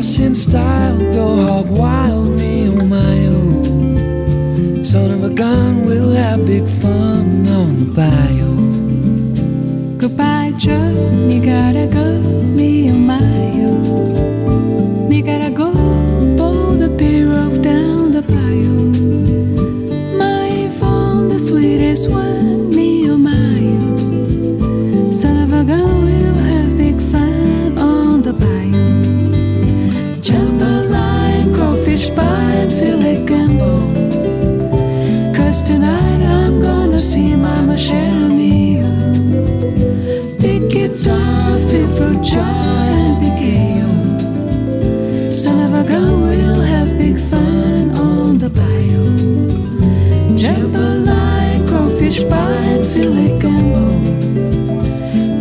dress in style, go hog wild, me oh my oh. Son of a gun, we'll have big fun on the bayou. Goodbye, Joe, me gotta go, me oh my oh. Me gotta go. see my ma chère mia. Big guitar, fit for jar and begin. Son of a gun, we'll have big fun on the bayou. Jambalaya, crawfish pie, and filé gumbo.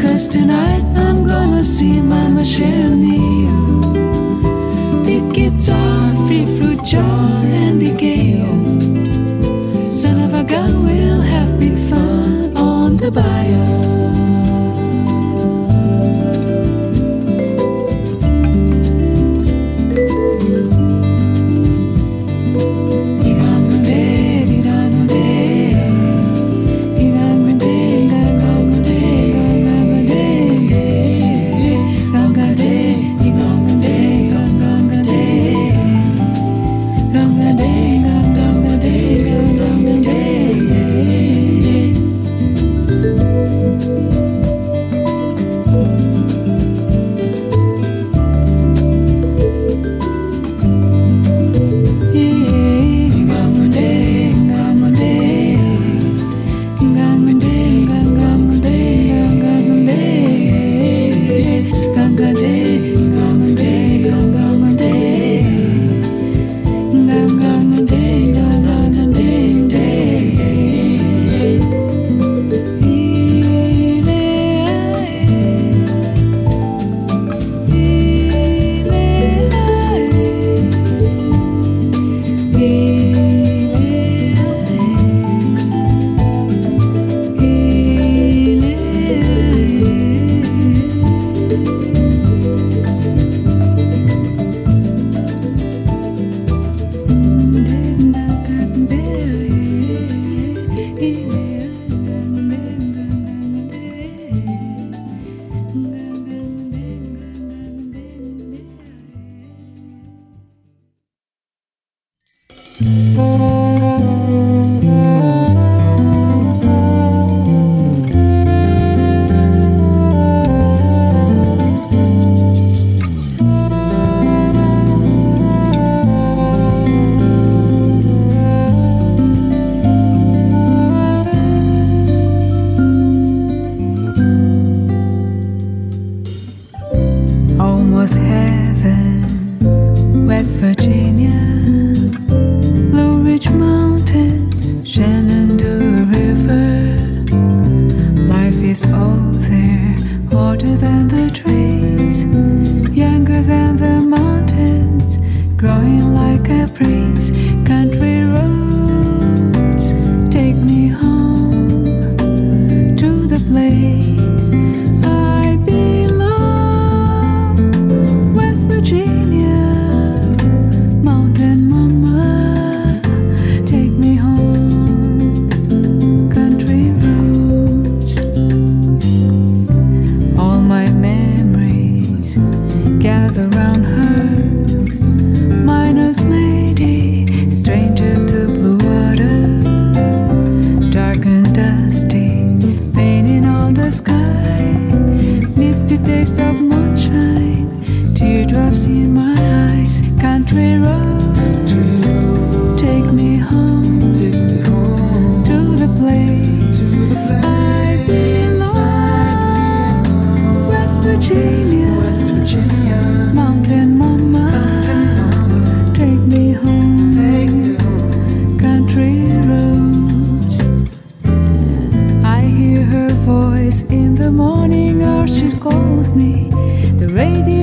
Cause tonight I'm gonna see my ma pick mia. Big guitar, fit fruit jar and begin. goodbye. me. The radio.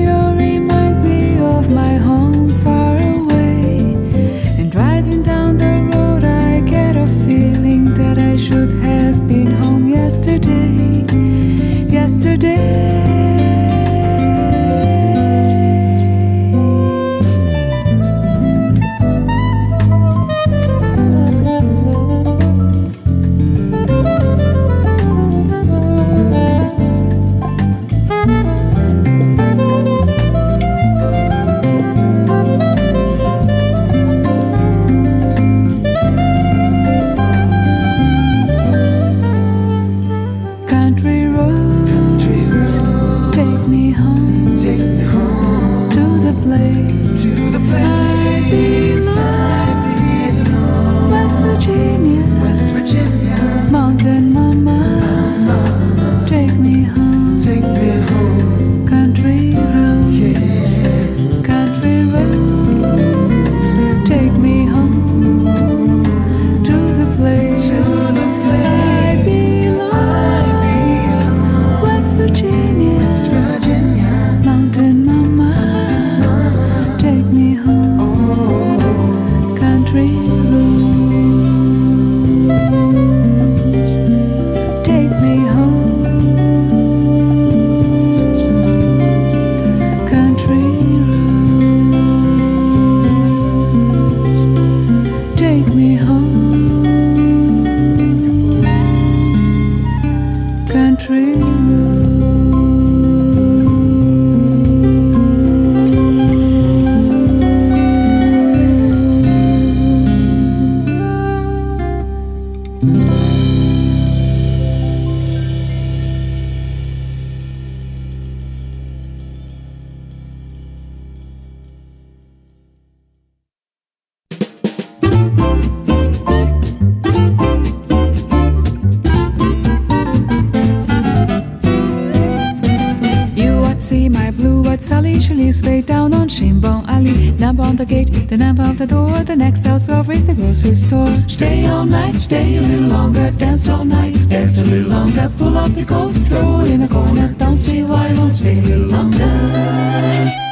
Stay all night, stay a little longer, dance all night, dance a little longer. Pull off the coat, throw it in a corner. Don't see why I won't stay a little longer.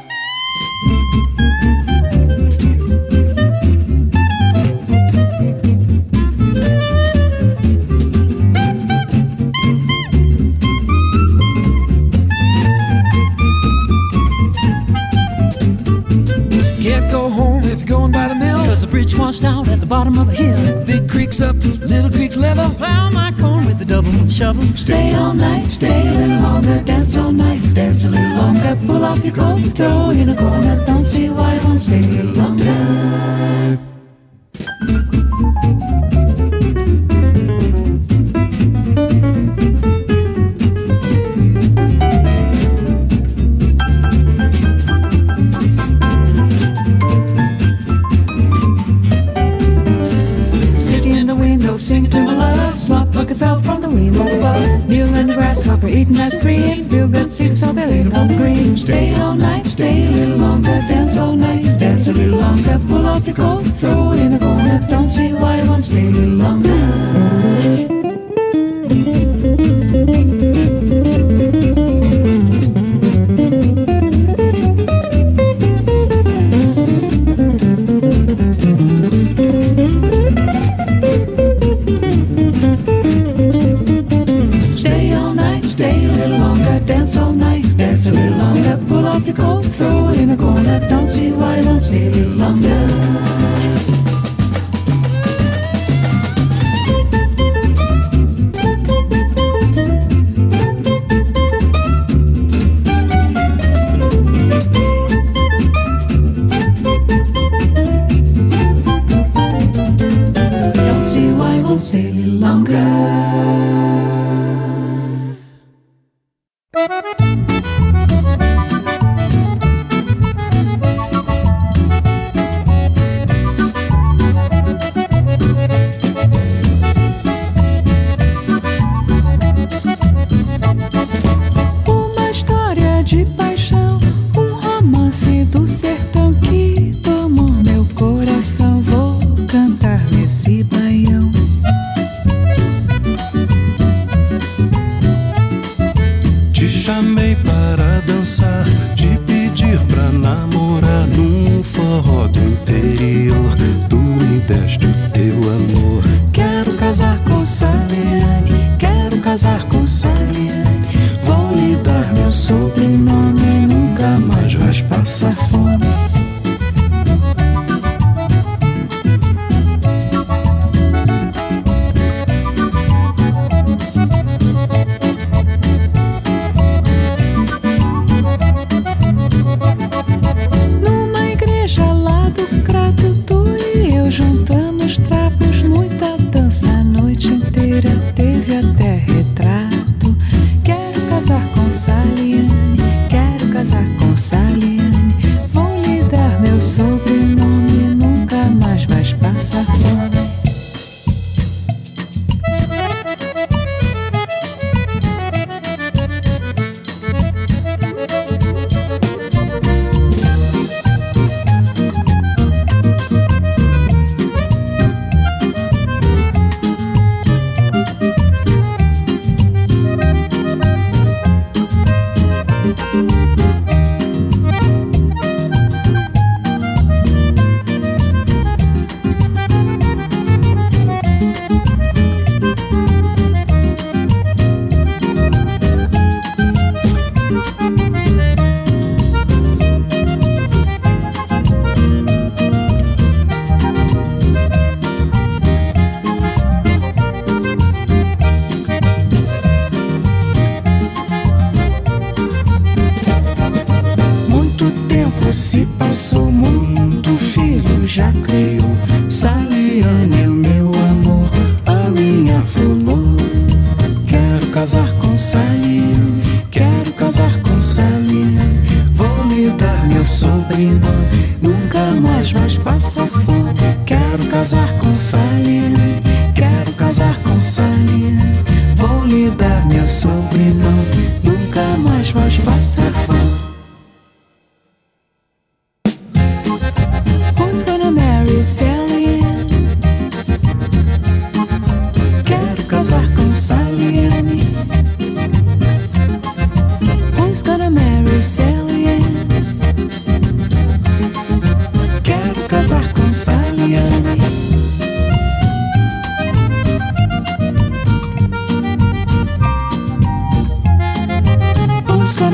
dance all night, dance a little longer. Pull off your coat, throw in a corner. Don't see why I won't stay a little longer. grasshopper eating ice cream. Bill got sick, so the little the green. Stay all night, stay a little longer, dance all night, dance a little longer. Pull off your coat, throw it in a corner. Don't see why I won't stay a little longer.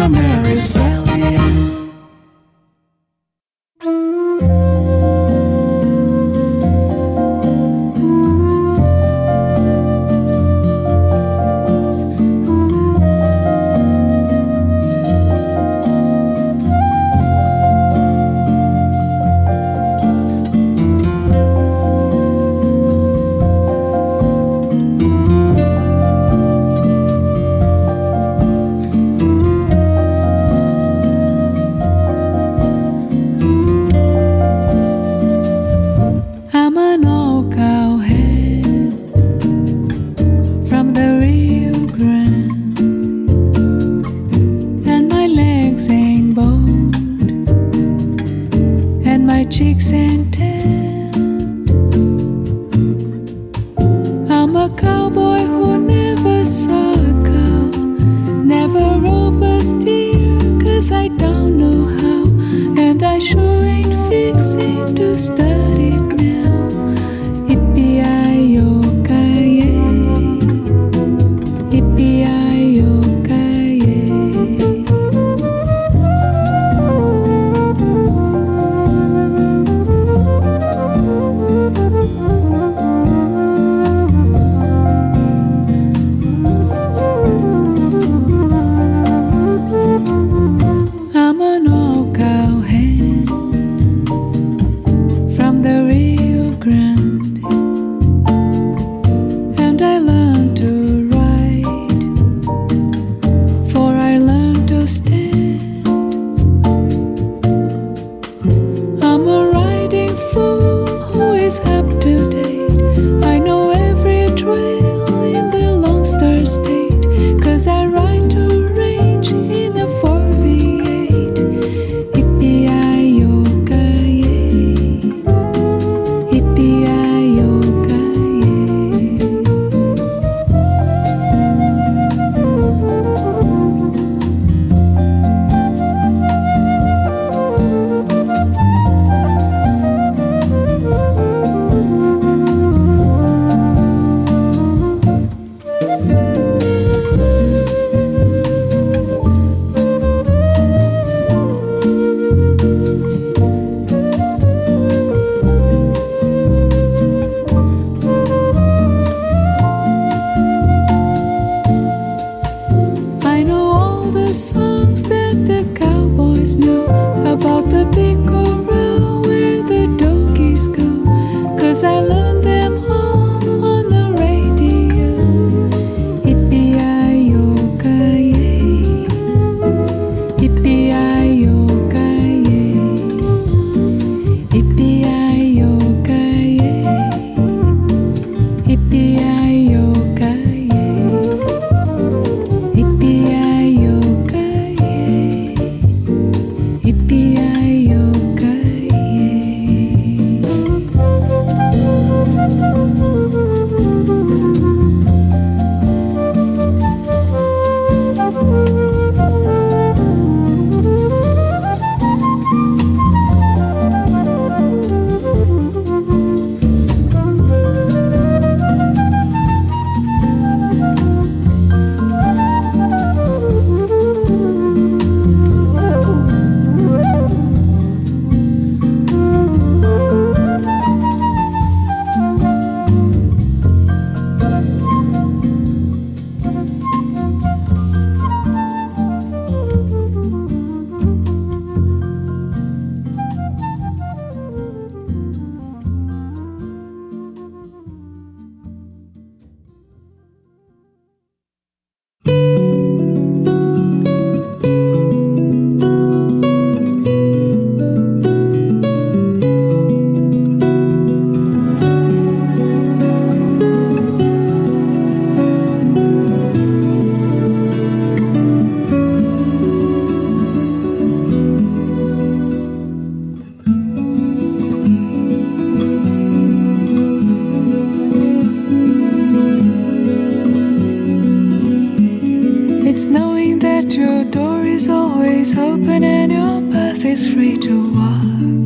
Who's gonna Sally legs free to walk.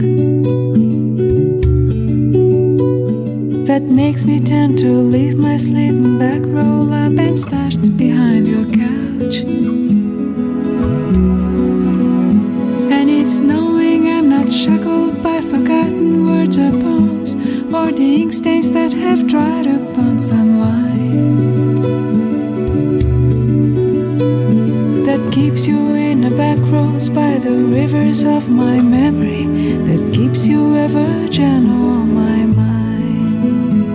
That makes me tend to leave my sleeping bag, roll up and stashed behind your the rivers of my memory, that keeps you ever gentle on my mind.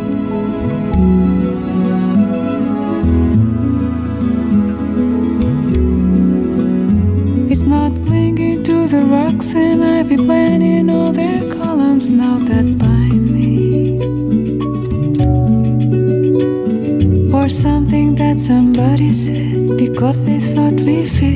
It's not clinging to the rocks and ivy planting all their columns now that bind me. Or something that somebody said because they thought we fit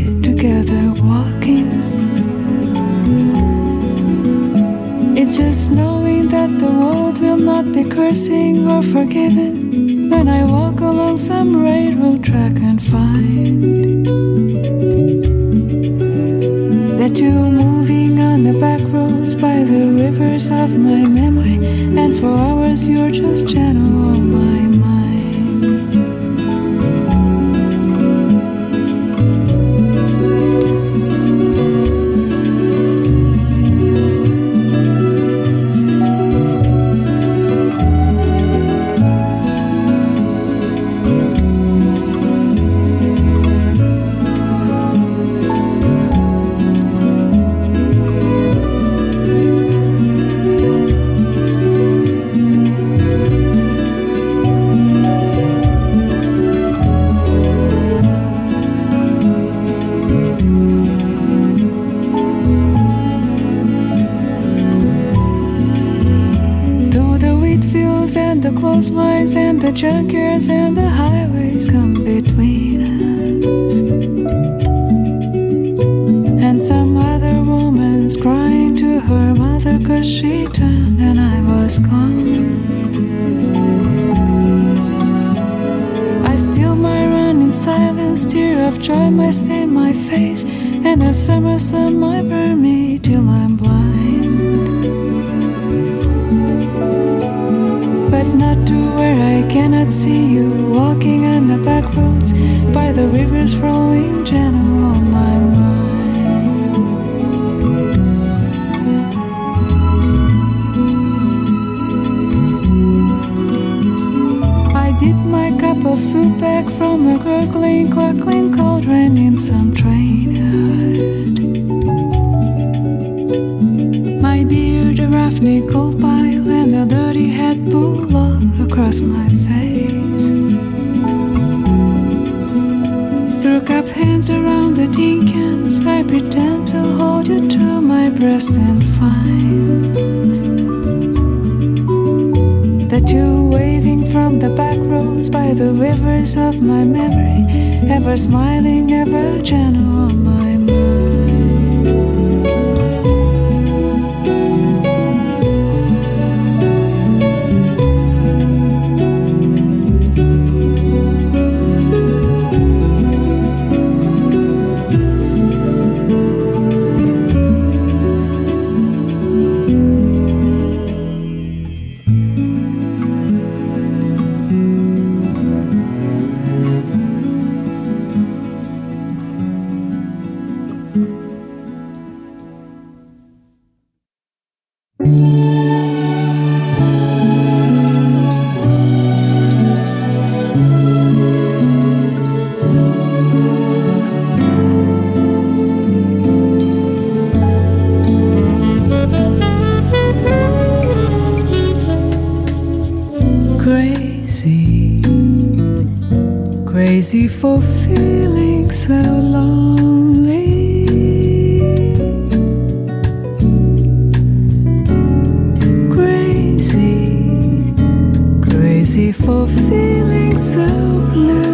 nickel pile, and a dirty hat pull off across my face. Through cup hands around the tin cans, I pretend to hold you to my breast and find that you're waving from the back roads by the rivers of my memory, ever smiling, ever gentle for feeling so blue.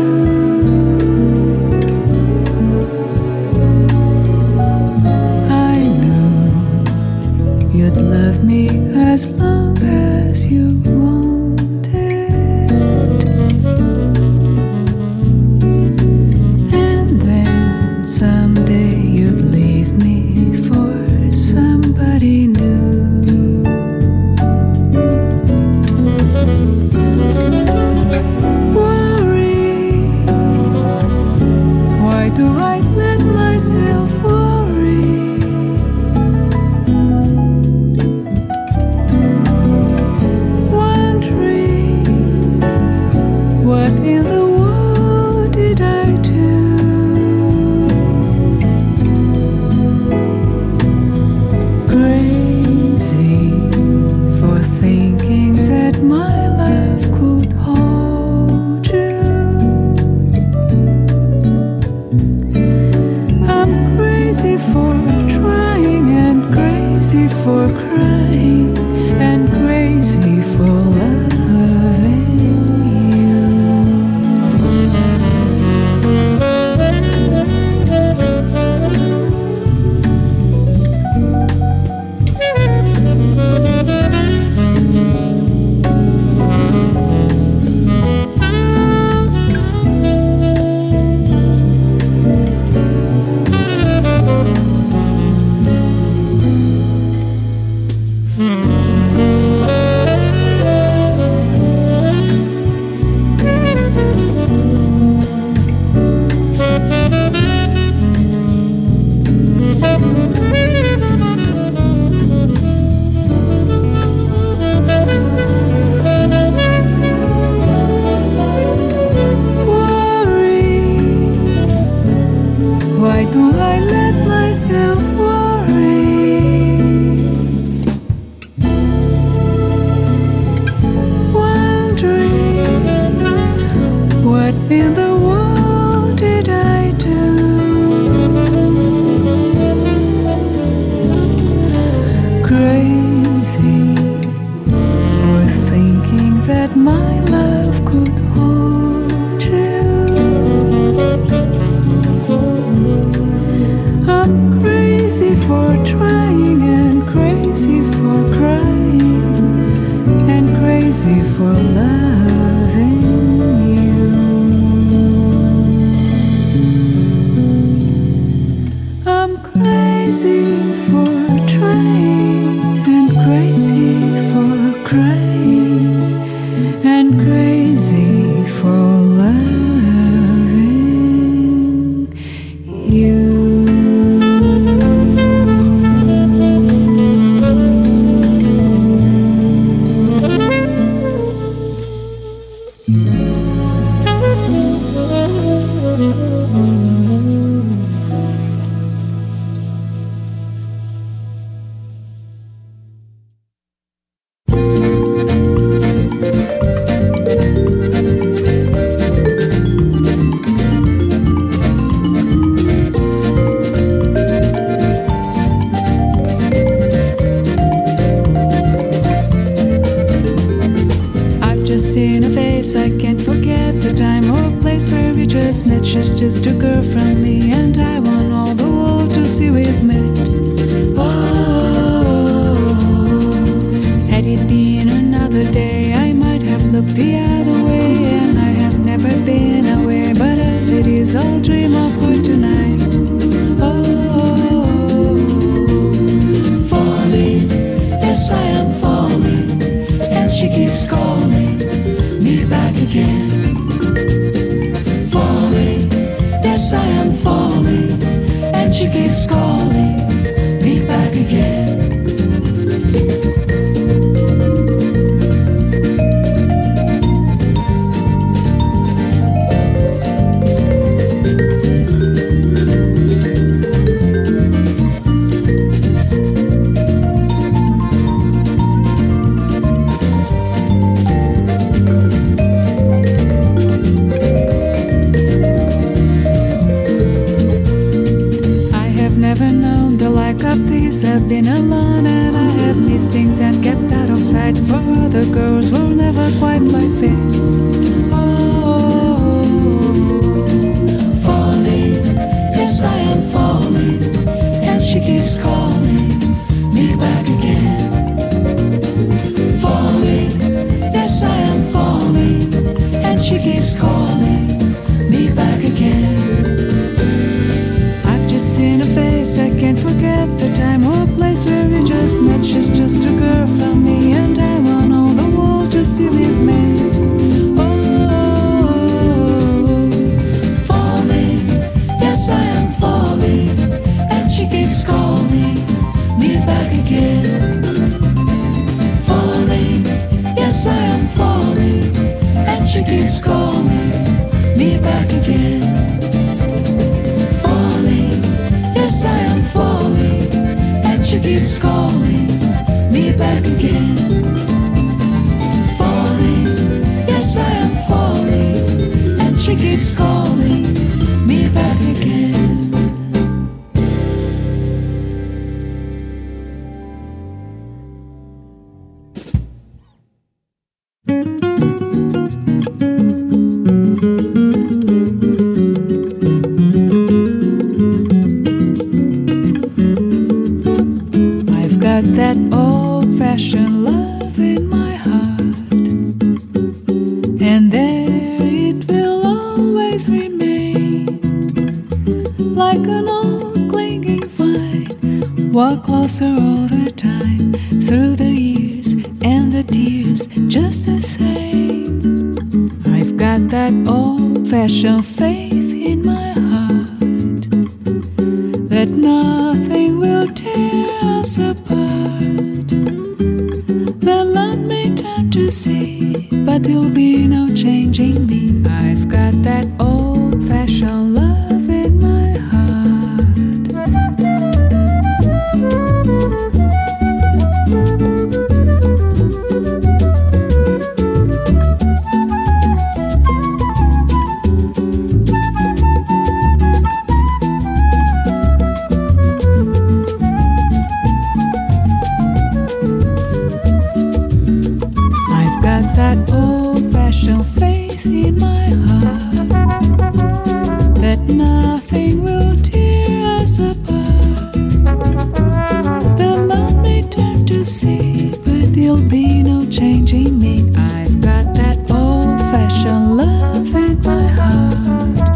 love in my heart.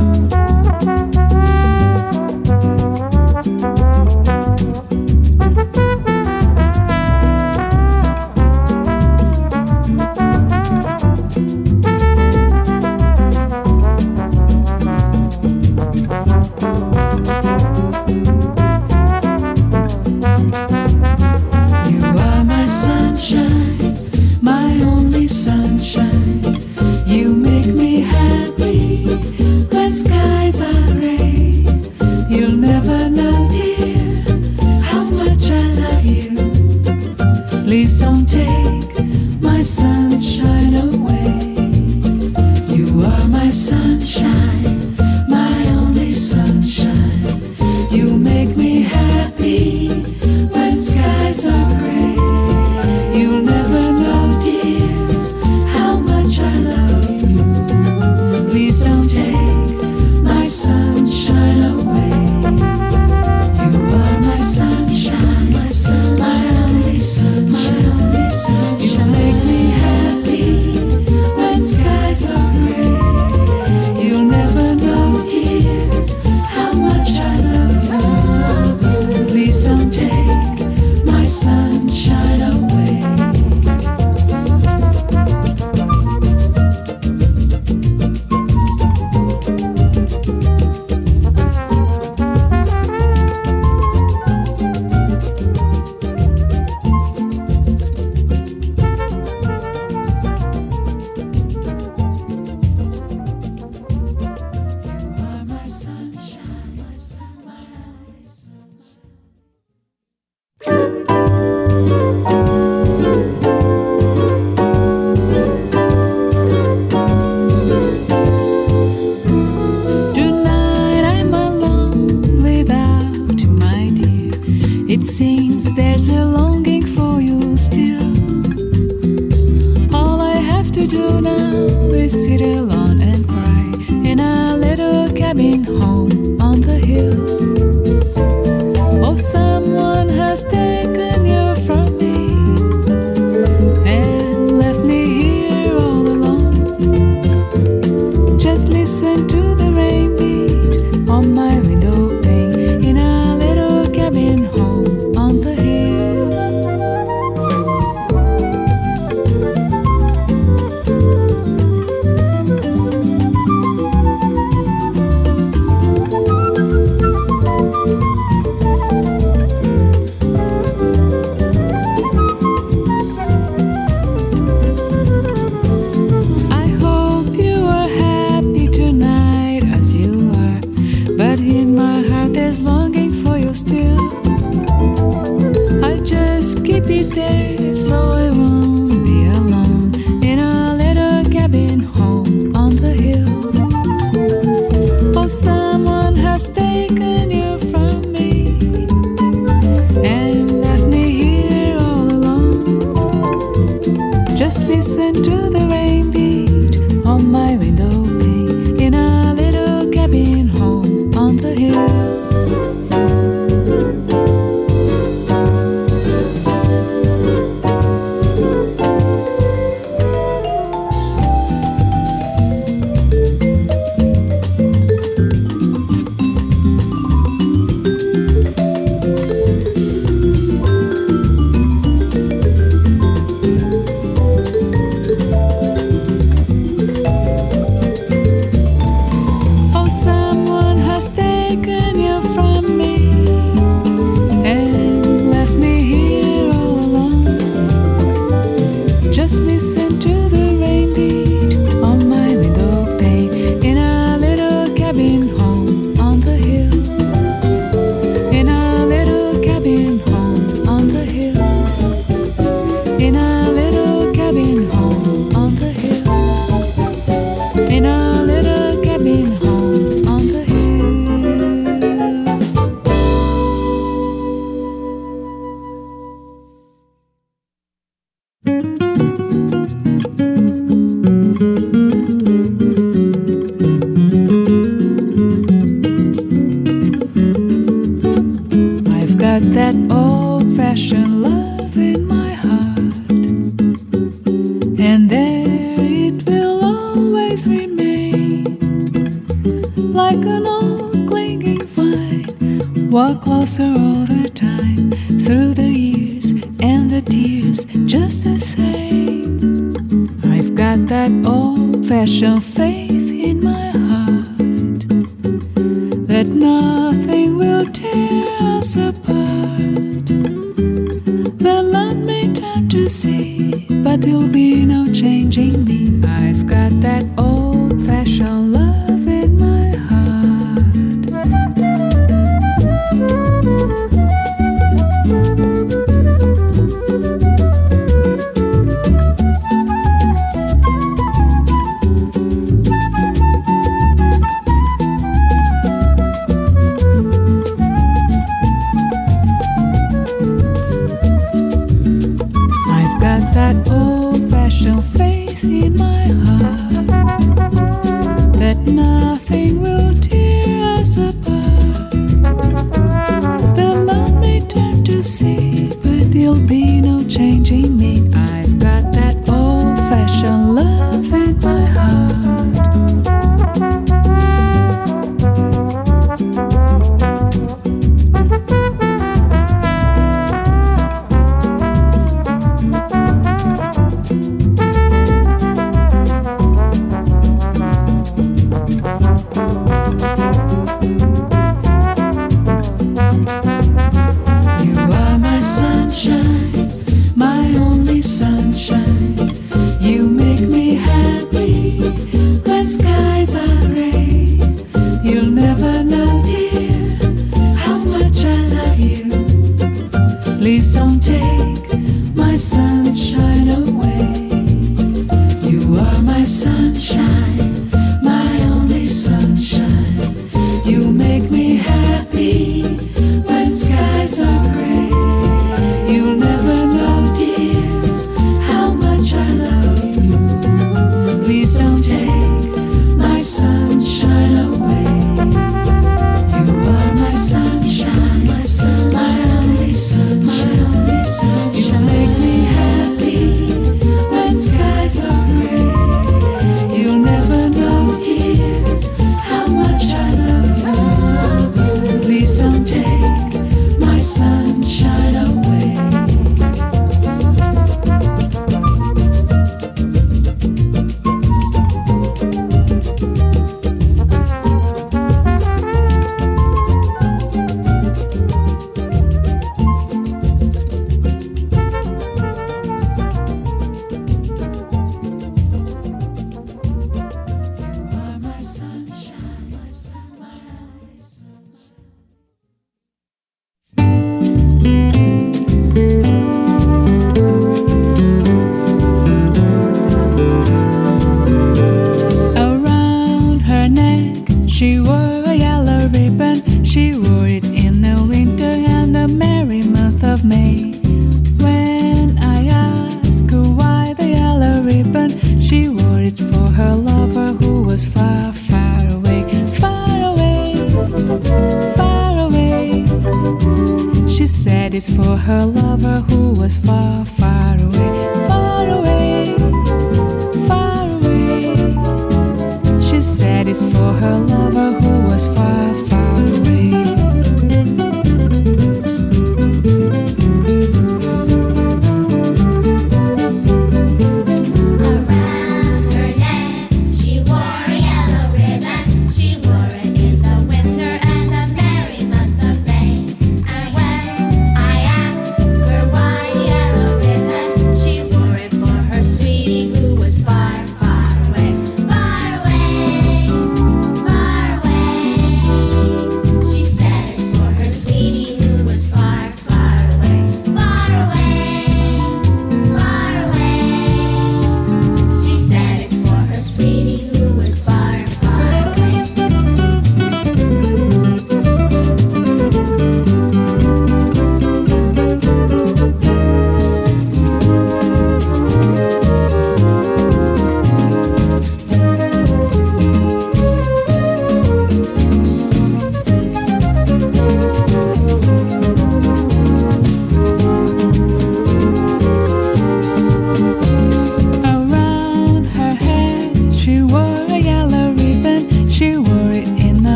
You make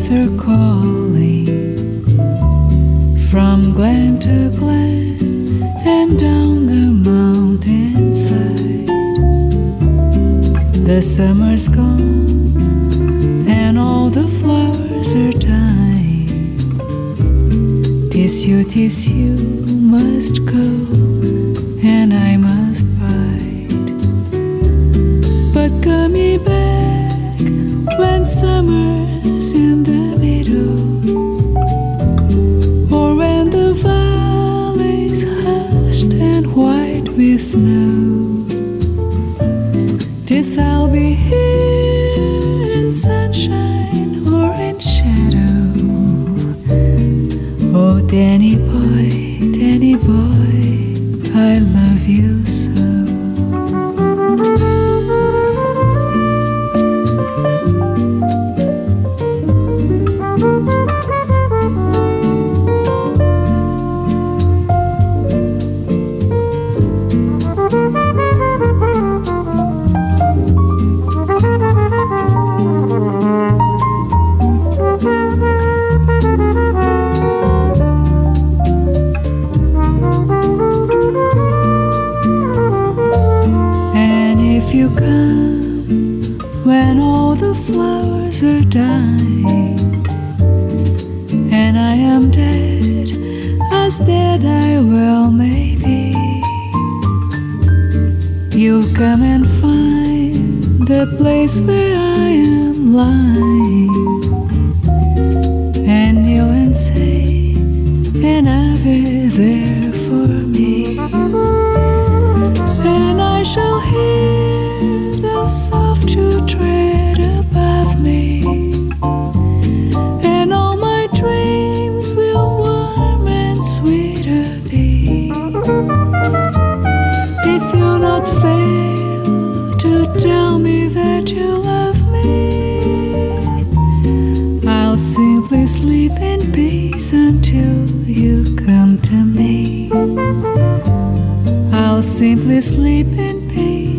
있을까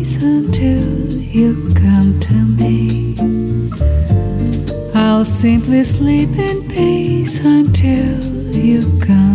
days until you come to me. I'll simply sleep in peace until you come.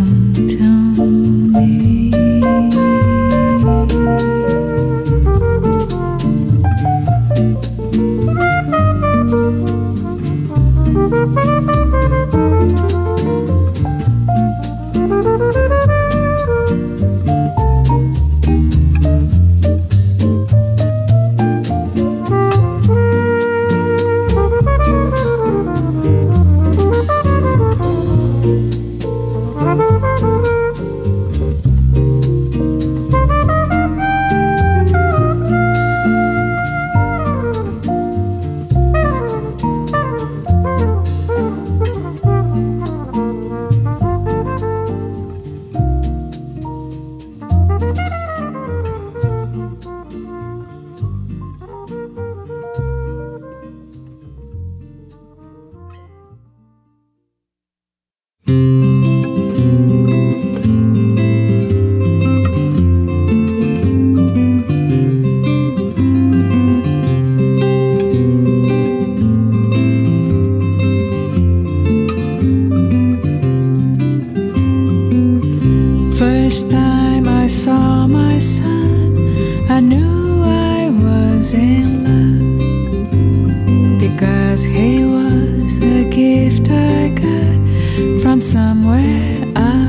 because he was a gift I got from somewhere else.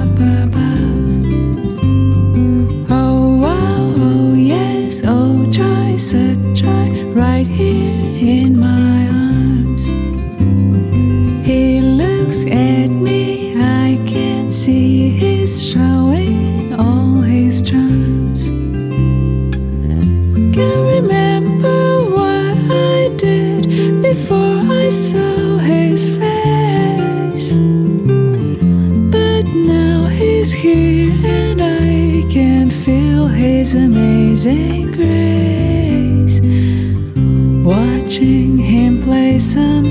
amazing grace, watching him play some.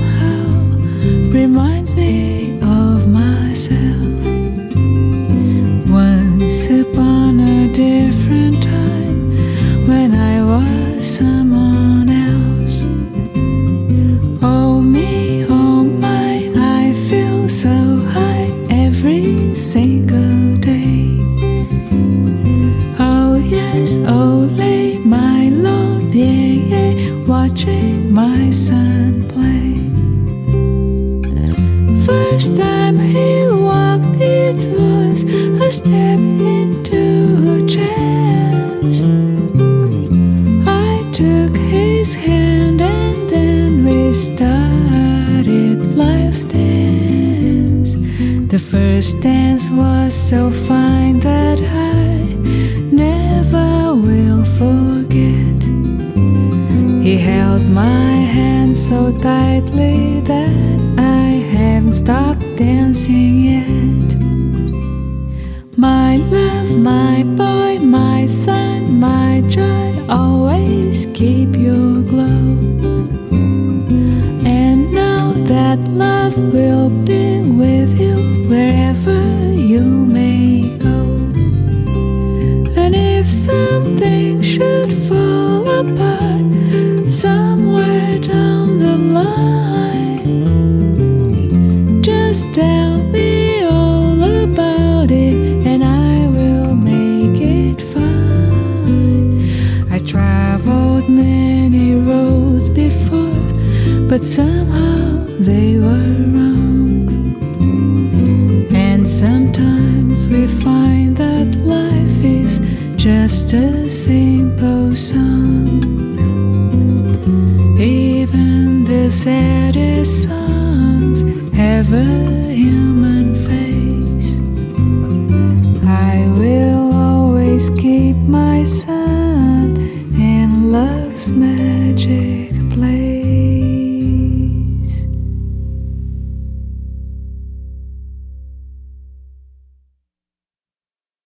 The first dance was so fine that I never will forget. He held my hand so tightly that I haven't stopped dancing yet. My love, my boy, my son, my joy, always keep your glow. But somehow they were wrong. And sometimes we find that life is just a simple song. Even the sad.